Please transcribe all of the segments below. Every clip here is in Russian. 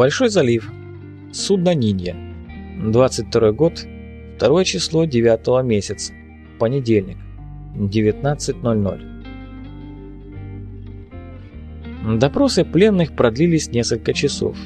Большой залив. Судно Нинья. 22 год. Второе число 9 месяца. Понедельник. 19.00. Допросы пленных продлились несколько часов.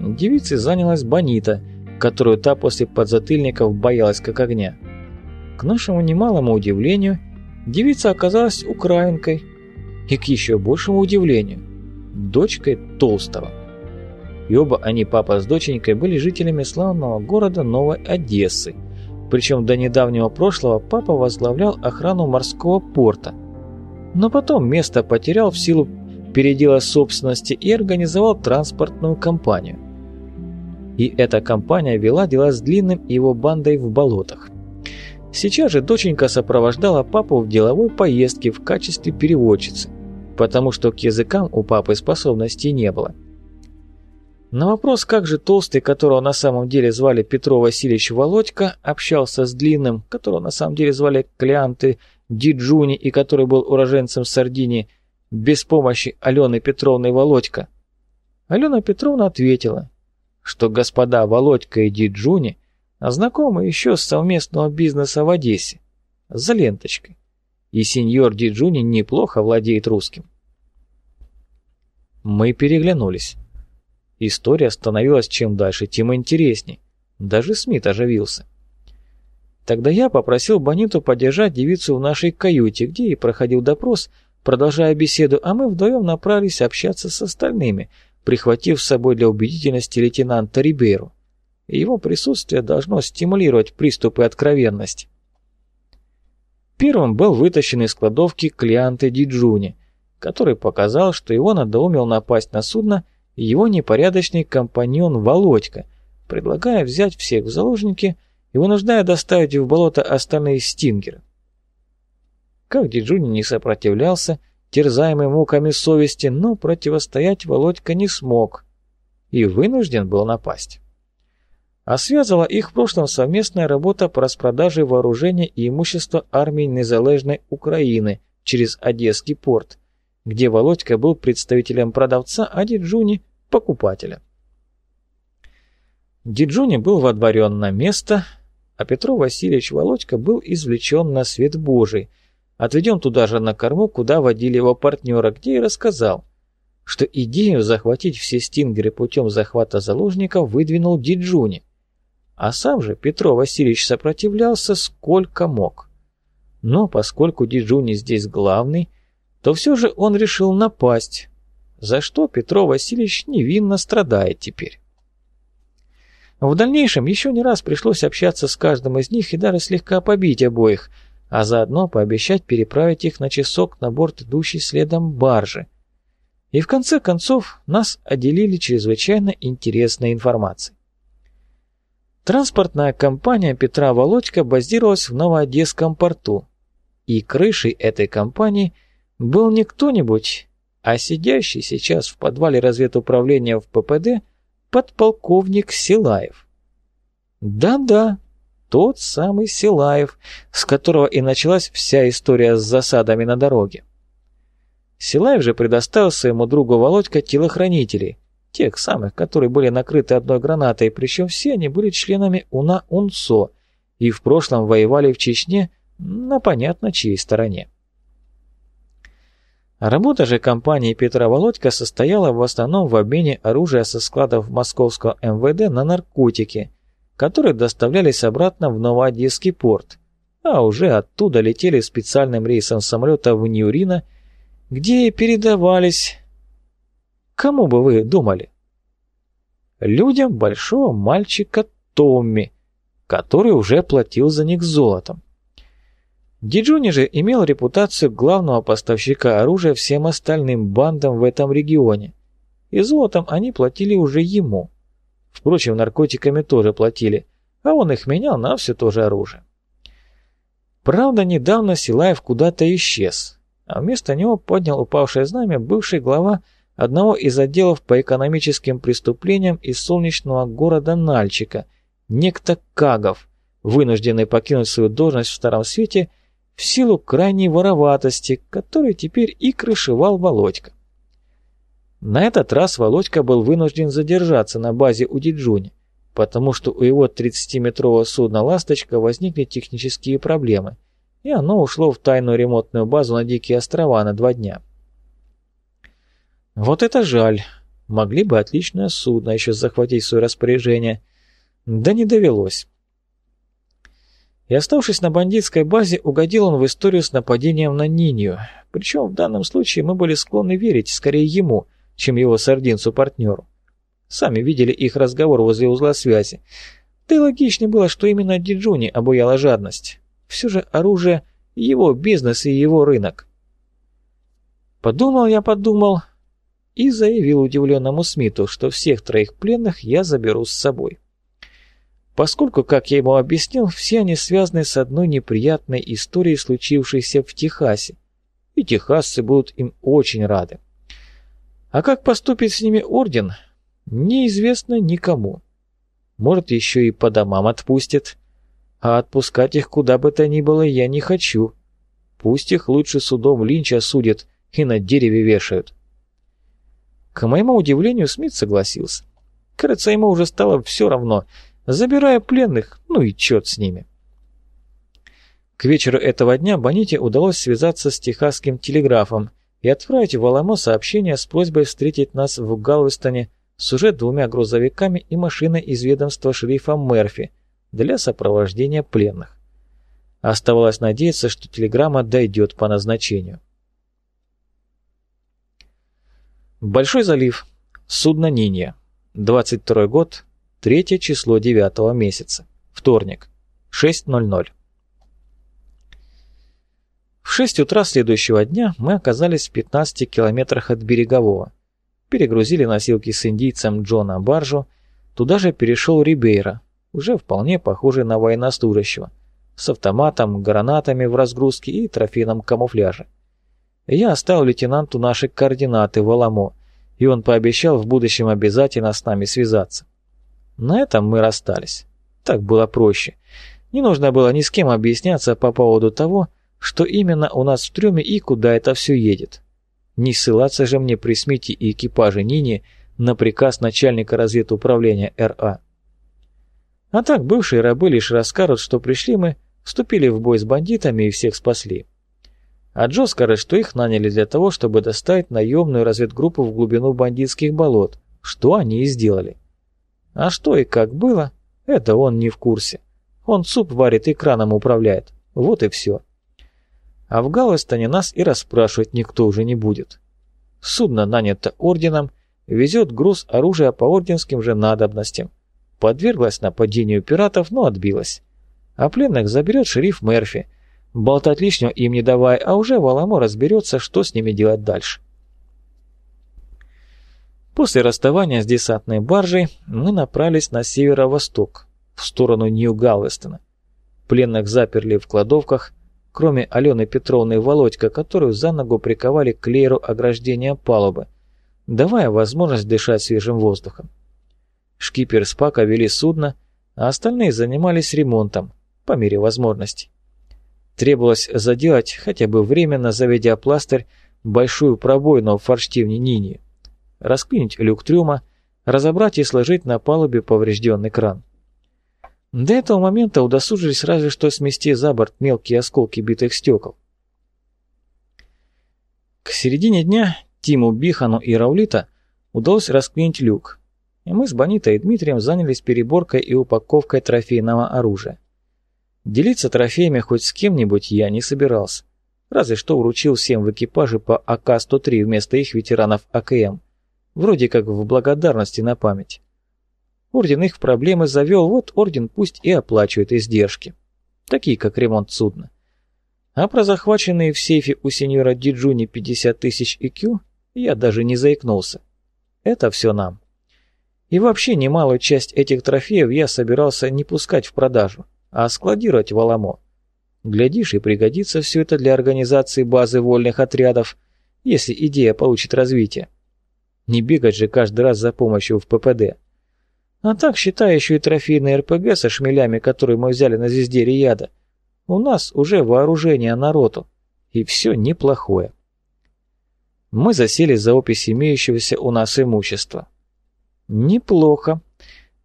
Девицей занялась Бонита, которую та после подзатыльников боялась как огня. К нашему немалому удивлению, девица оказалась украинкой, и к еще большему удивлению, дочкой Толстого и оба они, папа с доченькой, были жителями славного города Новой Одессы. Причем до недавнего прошлого папа возглавлял охрану морского порта. Но потом место потерял в силу передела собственности и организовал транспортную компанию. И эта компания вела дела с Длинным и его бандой в болотах. Сейчас же доченька сопровождала папу в деловой поездке в качестве переводчицы, потому что к языкам у папы способностей не было. На вопрос, как же Толстый, которого на самом деле звали Петро Васильевич Володька, общался с Длинным, которого на самом деле звали Клеанты Диджуни и который был уроженцем Сардинии, без помощи Алены Петровны Володька, Алена Петровна ответила, что господа Володька и Диджуни знакомы еще с совместного бизнеса в Одессе, за ленточкой, и сеньор Диджуни неплохо владеет русским. Мы переглянулись. История становилась чем дальше, тем интересней. Даже Смит оживился. Тогда я попросил Бониту подержать девицу в нашей каюте, где и проходил допрос, продолжая беседу, а мы вдвоем направились общаться с остальными, прихватив с собой для убедительности лейтенанта Рибейру. Его присутствие должно стимулировать приступы откровенности. Первым был вытащен из кладовки Клианте Диджуни, который показал, что его надоумил напасть на судно его непорядочный компаньон Володька, предлагая взять всех в заложники и вынуждая доставить в болото остальные стингеры. Как Диджуни не сопротивлялся, терзаемый муками совести, но противостоять Володька не смог и вынужден был напасть. А связывала их в прошлом совместная работа по распродаже вооружения и имущества армии Незалежной Украины через Одесский порт – где Володька был представителем продавца, а Диджуни – покупателя. Диджуни был водворен на место, а Петро Васильевич Володька был извлечен на свет Божий, отведен туда же на корму, куда водили его партнера, где и рассказал, что идею захватить все стингеры путем захвата заложников выдвинул Диджуни, а сам же Петро Васильевич сопротивлялся сколько мог. Но поскольку Диджуни здесь главный, то все же он решил напасть, за что Петро Васильевич невинно страдает теперь. В дальнейшем еще не раз пришлось общаться с каждым из них и даже слегка побить обоих, а заодно пообещать переправить их на часок на борт идущей следом баржи. И в конце концов нас отделили чрезвычайно интересной информацией. Транспортная компания Петра Володька базировалась в Новоодесском порту, и крышей этой компании – был не кто-нибудь, а сидящий сейчас в подвале разведуправления в ППД подполковник Силаев. Да-да, тот самый Силаев, с которого и началась вся история с засадами на дороге. Силаев же предоставил своему другу Володька телохранителей, тех самых, которые были накрыты одной гранатой, причем все они были членами УНА-УНСО и в прошлом воевали в Чечне на понятно чьей стороне. Работа же компании Петра Володька состояла в основном в обмене оружия со складов московского МВД на наркотики, которые доставлялись обратно в Новоодесский порт, а уже оттуда летели специальным рейсом самолета в Ньюрино, где передавались... Кому бы вы думали? Людям большого мальчика Томми, который уже платил за них золотом. Диджуни же имел репутацию главного поставщика оружия всем остальным бандам в этом регионе, и золотом они платили уже ему. Впрочем, наркотиками тоже платили, а он их менял на все то же оружие. Правда, недавно Силаев куда-то исчез, а вместо него поднял упавшее знамя бывший глава одного из отделов по экономическим преступлениям из солнечного города Нальчика, некто Кагов, вынужденный покинуть свою должность в Старом Свете – в силу крайней вороватости, которой теперь и крышевал Володька. На этот раз Володька был вынужден задержаться на базе у Диджуни, потому что у его 30-метрового судна «Ласточка» возникли технические проблемы, и оно ушло в тайную ремонтную базу на Дикие острова на два дня. Вот это жаль. Могли бы отличное судно еще захватить в свое распоряжение. Да не довелось. И оставшись на бандитской базе, угодил он в историю с нападением на Нинью. Причем в данном случае мы были склонны верить скорее ему, чем его сардинцу-партнеру. Сами видели их разговор возле узла связи. Да и логичнее было, что именно Диджуни обуяла жадность. Все же оружие — его бизнес и его рынок. Подумал я, подумал, и заявил удивленному Смиту, что всех троих пленных я заберу с собой. Поскольку, как я ему объяснил, все они связаны с одной неприятной историей, случившейся в Техасе, и техасцы будут им очень рады. А как поступит с ними орден, неизвестно никому. Может, еще и по домам отпустит. А отпускать их куда бы то ни было я не хочу. Пусть их лучше судом Линча судят и на дереве вешают. К моему удивлению, Смит согласился. Кажется, ему уже стало все равно. Забирая пленных, ну и черт с ними. К вечеру этого дня Боните удалось связаться с техасским телеграфом и отправить в Аламо сообщение с просьбой встретить нас в Галвестоне с уже двумя грузовиками и машиной из ведомства шерифа Мерфи для сопровождения пленных. Оставалось надеяться, что телеграмма дойдет по назначению. Большой залив. Судно Нинья. 22 год. Третье число 9 месяца. Вторник. 6.00. В 6 утра следующего дня мы оказались в 15 километрах от берегового. Перегрузили носилки с индийцем Джона Баржу, туда же перешел Рибейра, уже вполне похожий на военнослужащего, с автоматом, гранатами в разгрузке и трофейном камуфляже. Я оставил лейтенанту наши координаты в Аламо, и он пообещал в будущем обязательно с нами связаться. На этом мы расстались. Так было проще. Не нужно было ни с кем объясняться по поводу того, что именно у нас в трюме и куда это все едет. Не ссылаться же мне при смете и экипаже Нини на приказ начальника разведуправления РА. А так бывшие рабы лишь расскажут, что пришли мы, вступили в бой с бандитами и всех спасли. А Джо скажет, что их наняли для того, чтобы доставить наемную разведгруппу в глубину бандитских болот, что они и сделали. А что и как было, это он не в курсе. Он суп варит и краном управляет. Вот и все а в Галвестоне нас и расспрашивать никто уже не будет. Судно нанято орденом, везет груз оружия по орденским же надобностям. Подверглась нападению пиратов, но отбилась. А пленных заберет шериф Мерфи. Болтать лишнего им не давай, а уже Валамо разберется, что с ними делать дальше. После расставания с десантной баржей мы направились на северо-восток, в сторону Нью-Галвестона. Пленных заперли в кладовках, кроме Алены Петровны Володька, которую за ногу приковали к лееру ограждения палубы, давая возможность дышать свежим воздухом. Шкипер с Пака вели судно, а остальные занимались ремонтом, по мере возможностей. Требовалось заделать, хотя бы временно заведя пластырь, большую пробоину в форштивне Нини, расклинить люк трюма, разобрать и сложить на палубе поврежденный кран. До этого момента удосужились разве что смести за борт мелкие осколки битых стекол. К середине дня Тиму, Бихану и Раулита удалось расклинить люк, и мы с Бонитой и Дмитрием занялись переборкой и упаковкой трофейного оружия. Делиться трофеями хоть с кем-нибудь я не собирался, разве что вручил всем в экипаже по АК-103 вместо их ветеранов АКМ, вроде как в благодарности на память. Орден их проблемы завел, вот орден пусть и оплачивает издержки. Такие, как ремонт судна. А про захваченные в сейфе у сеньора Диджуни 50 тысяч IQ я даже не заикнулся. Это все нам. И вообще немалую часть этих трофеев я собирался не пускать в продажу, а складировать в Аламо. Глядишь, и пригодится все это для организации базы вольных отрядов, если идея получит развитие. Не бегать же каждый раз за помощью в ППД. А так, считай еще и трофейный РПГ со шмелями, которые мы взяли на звезде Рияда. У нас уже вооружение на роту. И все неплохое. мы засели за опись имеющегося у нас имущества. Неплохо.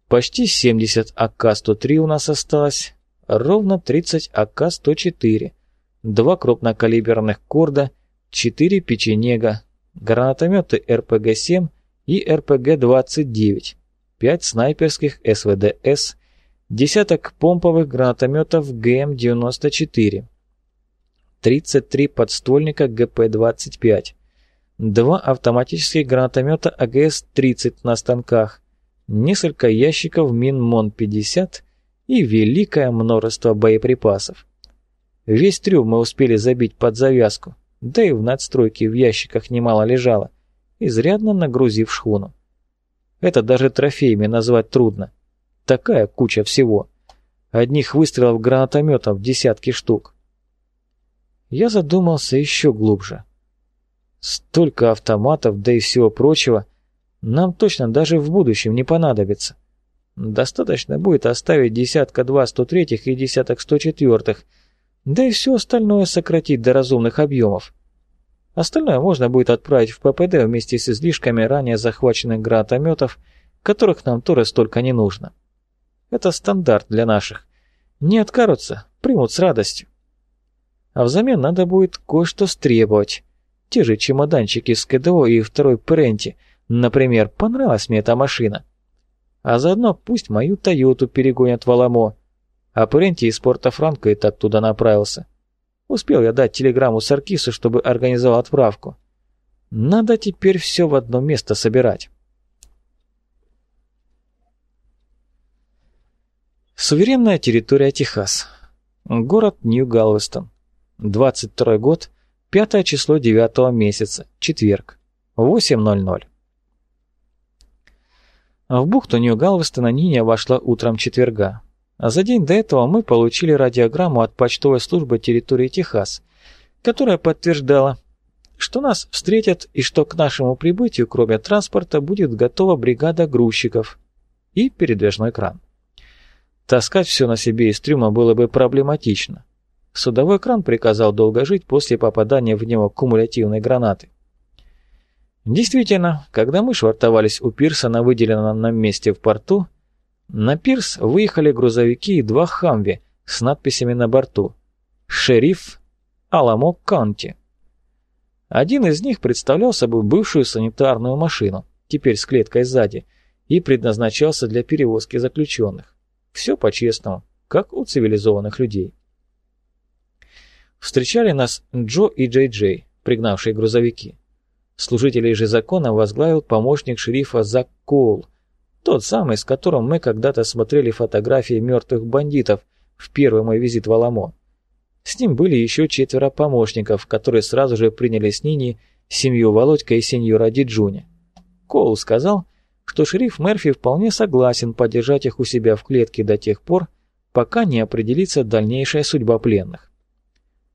Почти 70 АК-103 у нас осталось, ровно 30 АК-104, два крупнокалиберных Корда, 4 печенега, гранатометы РПГ-7 и РПГ-29, 5 снайперских СВДС, десяток помповых гранатометов ГМ-94, 33 подствольника ГП-25, два автоматических гранатомета АГС-30 на станках, несколько ящиков мин МОН-50 и великое множество боеприпасов. Весь трюм мы успели забить под завязку, да и в надстройке в ящиках немало лежало, изрядно нагрузив шхуну. Это даже трофеями назвать трудно. Такая куча всего. Одних выстрелов гранатометов десятки штук. Я задумался еще глубже. Столько автоматов, да и всего прочего, нам точно даже в будущем не понадобится. Достаточно будет оставить десятка-два 103-х и десяток 104-х, да и все остальное сократить до разумных объемов. Остальное можно будет отправить в ППД вместе с излишками ранее захваченных гранатометов, которых нам тоже столько не нужно. Это стандарт для наших. Не откажутся, примут с радостью а взамен надо будет кое-что стребовать. Те же чемоданчики с КДО и второй Пренти, например, понравилась мне эта машина. А заодно пусть мою Тойоту перегонят в Аламо. А Пренти из порта Франко и так туда направился. Успел я дать телеграмму Саркису, чтобы организовал отправку. Надо теперь все в одно место собирать. Суверенная территория Техас. Город Нью-Галвестон. 22 год, 5 число 9 месяца, четверг, 8.00. В бухту Нью-Галвестона Ниня вошла утром четверга. А за день до этого мы получили радиограмму от почтовой службы территории Техас, которая подтверждала, что нас встретят и что к нашему прибытию, кроме транспорта, будет готова бригада грузчиков и передвижной кран. Таскать все на себе из трюма было бы проблематично. Судовой кран приказал долго жить после попадания в него кумулятивной гранаты. Действительно, когда мы швартовались у пирса на выделенном нам месте в порту, на пирс выехали грузовики и два хамви с надписями на борту «Шериф Аламо Канти». Один из них представлял собой бывшую санитарную машину, теперь с клеткой сзади, и предназначался для перевозки заключенных. Все по-честному, как у цивилизованных людей. Встречали нас Джо и Джей Джей, пригнавшие грузовики. Служителей же закона возглавил помощник шерифа Зак Коул, тот самый, с которым мы когда-то смотрели фотографии мертвых бандитов в первый мой визит в Аламо. С ним были еще четверо помощников, которые сразу же приняли с Нини семью Володька и сеньора Диджуни. Коул сказал, что шериф Мерфи вполне согласен поддержать их у себя в клетке до тех пор, пока не определится дальнейшая судьба пленных.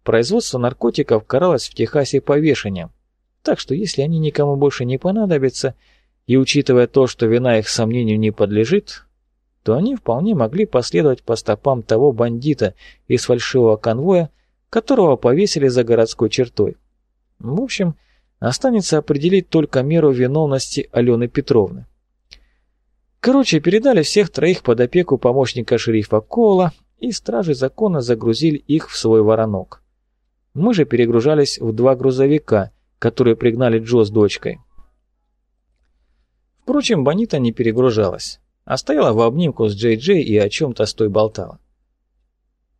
Производство наркотиков каралось в Техасе повешением, так что если они никому больше не понадобятся, и учитывая то, что вина их сомнению не подлежит, то они вполне могли последовать по стопам того бандита из фальшивого конвоя, которого повесили за городской чертой. В общем, останется определить только меру виновности Алены Петровны. Короче, передали всех троих под опеку помощника шерифа Кола, и стражи закона загрузили их в свой воронок. Мы же перегружались в два грузовика, которые пригнали Джо с дочкой. Впрочем, Бонита не перегружалась, а стояла в обнимку с Джей Джей и о чем-то с той болтала.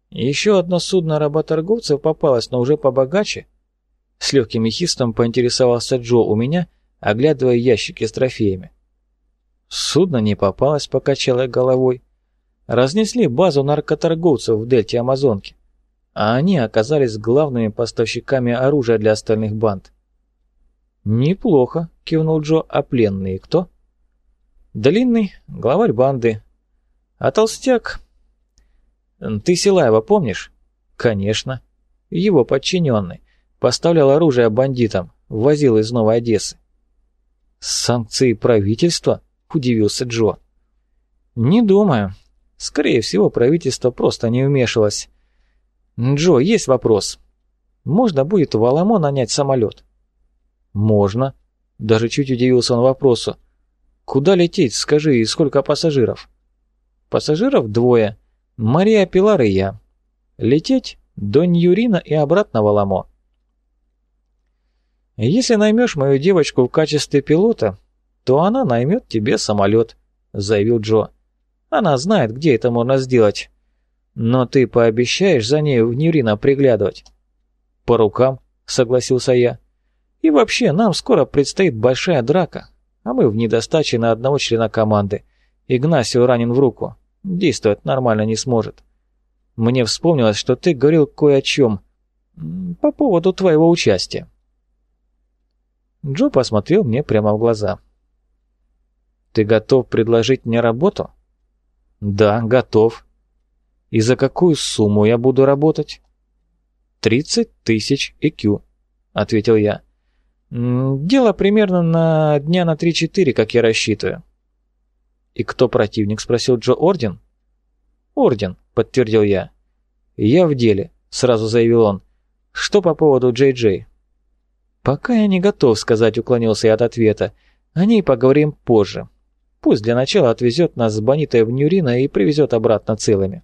Еще одно судно работорговцев попалось, но уже побогаче. С легким хистом поинтересовался Джо у меня, оглядывая ящики с трофеями. Судно не попалось, покачала головой. Разнесли базу наркоторговцев в дельте Амазонки а они оказались главными поставщиками оружия для остальных банд. «Неплохо», — кивнул Джо, — «а пленные кто?» «Длинный, главарь банды. А толстяк...» «Ты Силаева помнишь?» «Конечно. Его подчиненный. Поставлял оружие бандитам, возил из Новой Одессы». «Санкции правительства?» — удивился Джо. «Не думаю. Скорее всего, правительство просто не вмешивалось. «Джо, есть вопрос. Можно будет в Аламо нанять самолет?» «Можно». Даже чуть удивился он вопросу. «Куда лететь, скажи, и сколько пассажиров?» «Пассажиров двое. Мария Пилар и я. Лететь до Ньюрина и обратно в Аламо». «Если наймешь мою девочку в качестве пилота, то она наймет тебе самолет», — заявил Джо. «Она знает, где это можно сделать. Но ты пообещаешь за ней в Ньюрина приглядывать?» «По рукам», — согласился я. И вообще, нам скоро предстоит большая драка, а мы в недостаче на одного члена команды. Игнасио ранен в руку. Действовать нормально не сможет. Мне вспомнилось, что ты говорил кое о чем по поводу твоего участия. Джо посмотрел мне прямо в глаза. «Ты готов предложить мне работу?» «Да, готов. И за какую сумму я буду работать?» «Тридцать тысяч ЭКЮ», — ответил я. «Дело примерно на дня на 3-4, как я рассчитываю». «И кто противник?» – спросил Джо Орден. «Орден», – подтвердил я. «Я в деле», – сразу заявил он. «Что по поводу Джей Джей?» «Пока я не готов сказать», – уклонился я от ответа. «О ней поговорим позже. Пусть для начала отвезет нас с Бонитой в Нюрина и привезет обратно целыми».